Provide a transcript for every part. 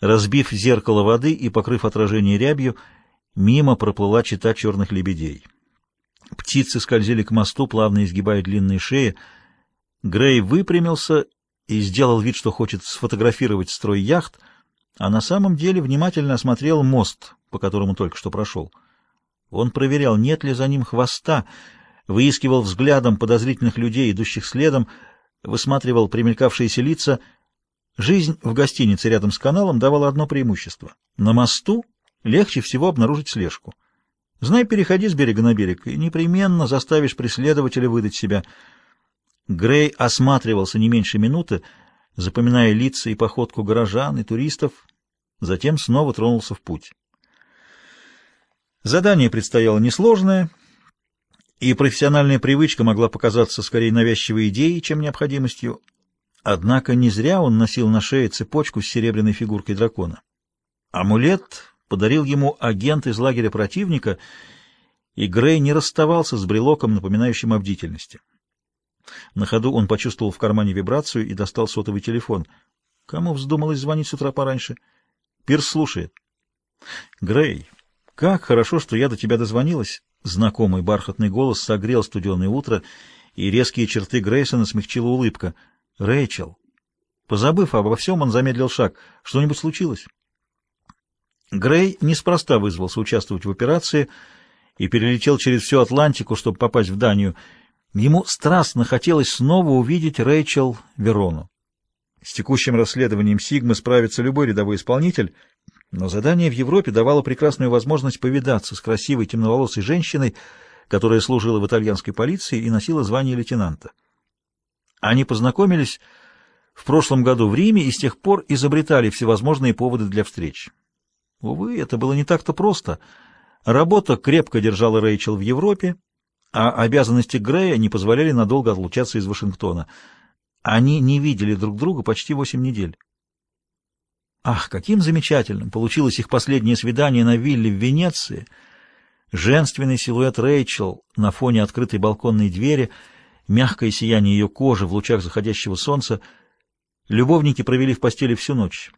Разбив зеркало воды и покрыв отражение рябью, мимо проплыла чита черных лебедей. Птицы скользили к мосту, плавно изгибая длинные шеи. Грей выпрямился и сделал вид, что хочет сфотографировать строй яхт, а на самом деле внимательно осмотрел мост, по которому только что прошел. Он проверял, нет ли за ним хвоста, выискивал взглядом подозрительных людей, идущих следом, высматривал примелькавшиеся лица. Жизнь в гостинице рядом с каналом давала одно преимущество. На мосту легче всего обнаружить слежку. Знай, переходи с берега на берег, и непременно заставишь преследователя выдать себя. Грей осматривался не меньше минуты, запоминая лица и походку горожан и туристов, затем снова тронулся в путь. Задание предстояло несложное, и профессиональная привычка могла показаться скорее навязчивой идеей, чем необходимостью. Однако не зря он носил на шее цепочку с серебряной фигуркой дракона. Амулет подарил ему агент из лагеря противника, и Грей не расставался с брелоком, напоминающим о бдительности. На ходу он почувствовал в кармане вибрацию и достал сотовый телефон. Кому вздумалось звонить с утра пораньше? Пирс слушает. «Грей, как хорошо, что я до тебя дозвонилась!» Знакомый бархатный голос согрел студеное утро, и резкие черты Грейсона смягчила улыбка. «Рэйчел!» Позабыв обо всем, он замедлил шаг. «Что-нибудь случилось?» Грей неспроста вызвался участвовать в операции и перелетел через всю Атлантику, чтобы попасть в Данию. Ему страстно хотелось снова увидеть Рэйчел Верону. С текущим расследованием Сигмы справится любой рядовой исполнитель, но задание в Европе давало прекрасную возможность повидаться с красивой темноволосой женщиной, которая служила в итальянской полиции и носила звание лейтенанта. Они познакомились в прошлом году в Риме и с тех пор изобретали всевозможные поводы для встреч. Увы, это было не так-то просто. Работа крепко держала Рэйчел в Европе, а обязанности Грея не позволяли надолго отлучаться из Вашингтона. Они не видели друг друга почти восемь недель. Ах, каким замечательным получилось их последнее свидание на вилле в Венеции! Женственный силуэт Рэйчел на фоне открытой балконной двери, мягкое сияние ее кожи в лучах заходящего солнца. Любовники провели в постели всю ночь.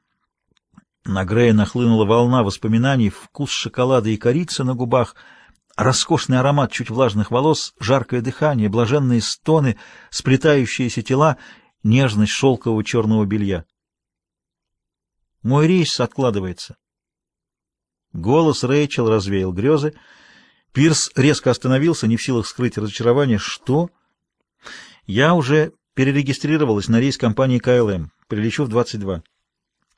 На Грея нахлынула волна воспоминаний, вкус шоколада и корицы на губах, роскошный аромат чуть влажных волос, жаркое дыхание, блаженные стоны, сплетающиеся тела, нежность шелкового черного белья. Мой рейс откладывается. Голос Рэйчел развеял грезы. Пирс резко остановился, не в силах скрыть разочарование. Что? Я уже перерегистрировалась на рейс компании КЛМ. Прилечу в 22.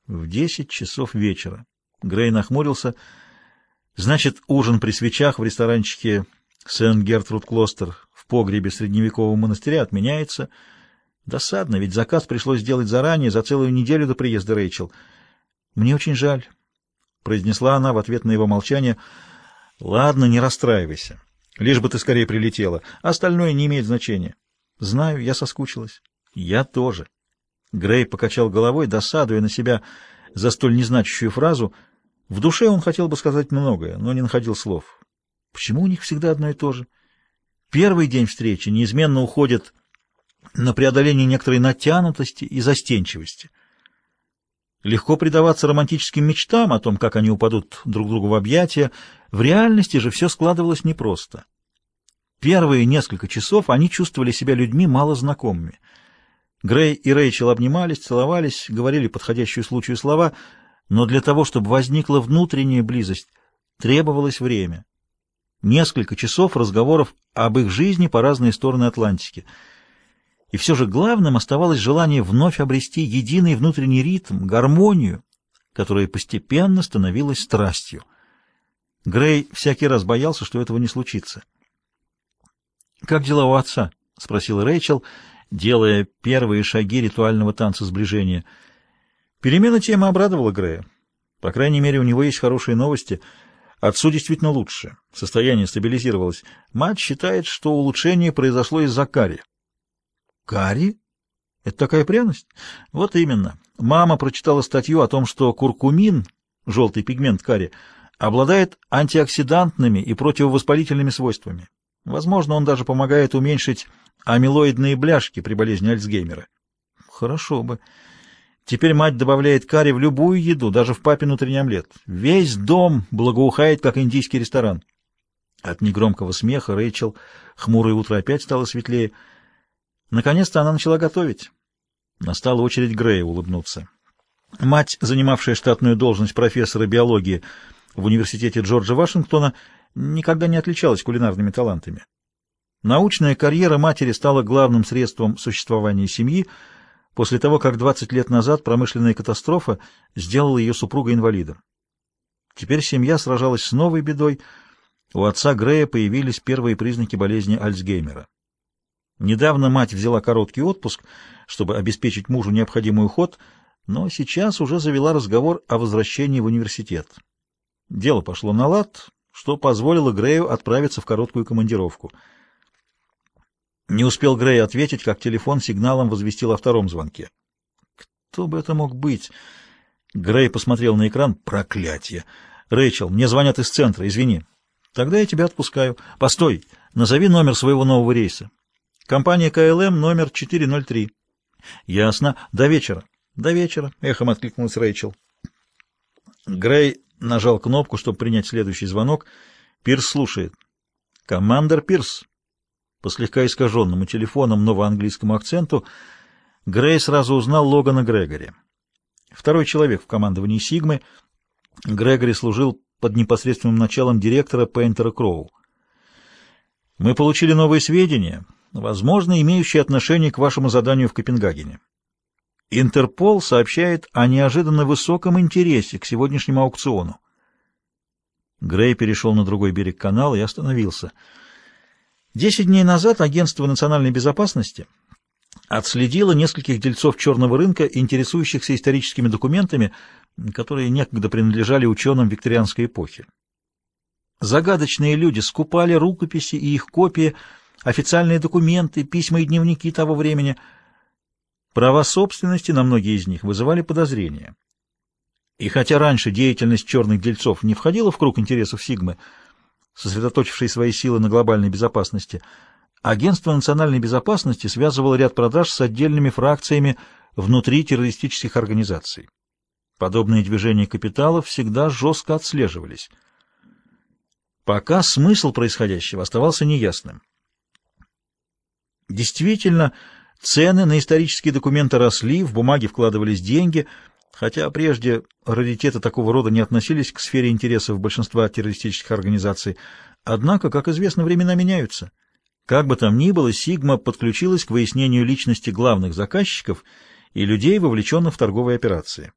В десять часов вечера. Грей нахмурился. Значит, ужин при свечах в ресторанчике Сент-Гертруд-Клостер в погребе средневекового монастыря отменяется. Досадно, ведь заказ пришлось сделать заранее, за целую неделю до приезда Рэйчел. Мне очень жаль, — произнесла она в ответ на его молчание. Ладно, не расстраивайся. Лишь бы ты скорее прилетела. Остальное не имеет значения. Знаю, я соскучилась. Я тоже. Грей покачал головой, досадуя на себя за столь незначащую фразу. В душе он хотел бы сказать многое, но не находил слов. Почему у них всегда одно и то же? Первый день встречи неизменно уходит на преодоление некоторой натянутости и застенчивости. Легко предаваться романтическим мечтам о том, как они упадут друг другу в объятия. В реальности же все складывалось непросто. Первые несколько часов они чувствовали себя людьми малознакомыми — Грей и Рэйчел обнимались, целовались, говорили подходящую случаю слова, но для того, чтобы возникла внутренняя близость, требовалось время. Несколько часов разговоров об их жизни по разные стороны Атлантики. И все же главным оставалось желание вновь обрести единый внутренний ритм, гармонию, которая постепенно становилась страстью. Грей всякий раз боялся, что этого не случится. «Как дела у отца?» — спросил Рэйчел — делая первые шаги ритуального танца сближения. Перемена темы обрадовала Грея. По крайней мере, у него есть хорошие новости. Отцу действительно лучше. Состояние стабилизировалось. Мать считает, что улучшение произошло из-за кари. Кари? Это такая пряность? Вот именно. Мама прочитала статью о том, что куркумин, желтый пигмент кари, обладает антиоксидантными и противовоспалительными свойствами. Возможно, он даже помогает уменьшить амилоидные бляшки при болезни Альцгеймера. Хорошо бы. Теперь мать добавляет карри в любую еду, даже в папин утренний омлет. Весь дом благоухает, как индийский ресторан. От негромкого смеха Рэйчел хмурое утро опять стало светлее. Наконец-то она начала готовить. Настала очередь Грея улыбнуться. Мать, занимавшая штатную должность профессора биологии в университете Джорджа Вашингтона, никогда не отличалась кулинарными талантами. Научная карьера матери стала главным средством существования семьи после того, как 20 лет назад промышленная катастрофа сделала ее супруга инвалидом. Теперь семья сражалась с новой бедой. У отца Грея появились первые признаки болезни Альцгеймера. Недавно мать взяла короткий отпуск, чтобы обеспечить мужу необходимый уход, но сейчас уже завела разговор о возвращении в университет. Дело пошло на лад, что позволило Грею отправиться в короткую командировку. Не успел Грей ответить, как телефон сигналом возвестил о втором звонке. Кто бы это мог быть? Грей посмотрел на экран. Проклятие! Рэйчел, мне звонят из центра, извини. Тогда я тебя отпускаю. Постой, назови номер своего нового рейса. Компания КЛМ номер 403. Ясно. До вечера. До вечера, эхом откликнулась Рэйчел. Грей нажал кнопку, чтобы принять следующий звонок. Пирс слушает. Командер Пирс. По слегка искаженному телефоном новоанглийскому акценту Грей сразу узнал Логана Грегори. Второй человек в командовании Сигмы. Грегори служил под непосредственным началом директора Пейнтера Кроу. Мы получили новые сведения, возможно, имеющие отношение к вашему заданию в Копенгагене. Интерпол сообщает о неожиданно высоком интересе к сегодняшнему аукциону. Грей перешел на другой берег канала и остановился. Десять дней назад Агентство национальной безопасности отследило нескольких дельцов черного рынка, интересующихся историческими документами, которые некогда принадлежали ученым викторианской эпохи. Загадочные люди скупали рукописи и их копии, официальные документы, письма и дневники того времени. Права собственности на многие из них вызывали подозрения. И хотя раньше деятельность черных дельцов не входила в круг интересов Сигмы, сосредоточившей свои силы на глобальной безопасности, Агентство национальной безопасности связывало ряд продаж с отдельными фракциями внутри террористических организаций. Подобные движения капитала всегда жестко отслеживались. Пока смысл происходящего оставался неясным. Действительно, цены на исторические документы росли, в бумаги вкладывались деньги, хотя прежде раритеты такого рода не относились к сфере интересов большинства террористических организаций. Однако, как известно, времена меняются. Как бы там ни было, Сигма подключилась к выяснению личности главных заказчиков и людей, вовлеченных в торговые операции.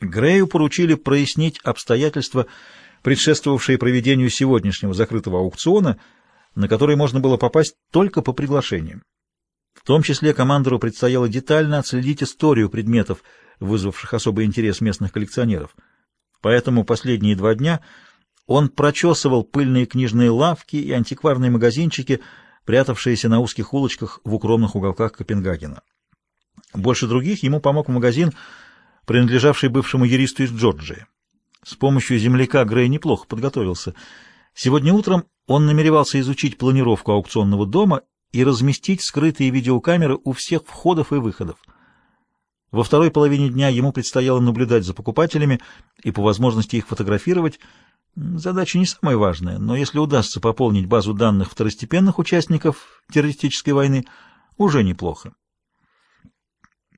Грею поручили прояснить обстоятельства, предшествовавшие проведению сегодняшнего закрытого аукциона, на который можно было попасть только по приглашениям. В том числе командору предстояло детально отследить историю предметов, вызвавших особый интерес местных коллекционеров. Поэтому последние два дня он прочесывал пыльные книжные лавки и антикварные магазинчики, прятавшиеся на узких улочках в укромных уголках Копенгагена. Больше других ему помог магазин, принадлежавший бывшему юристу из Джорджии. С помощью земляка Грей неплохо подготовился. Сегодня утром он намеревался изучить планировку аукционного дома и разместить скрытые видеокамеры у всех входов и выходов. Во второй половине дня ему предстояло наблюдать за покупателями и по возможности их фотографировать, Задача не самая важная, но если удастся пополнить базу данных второстепенных участников террористической войны, уже неплохо.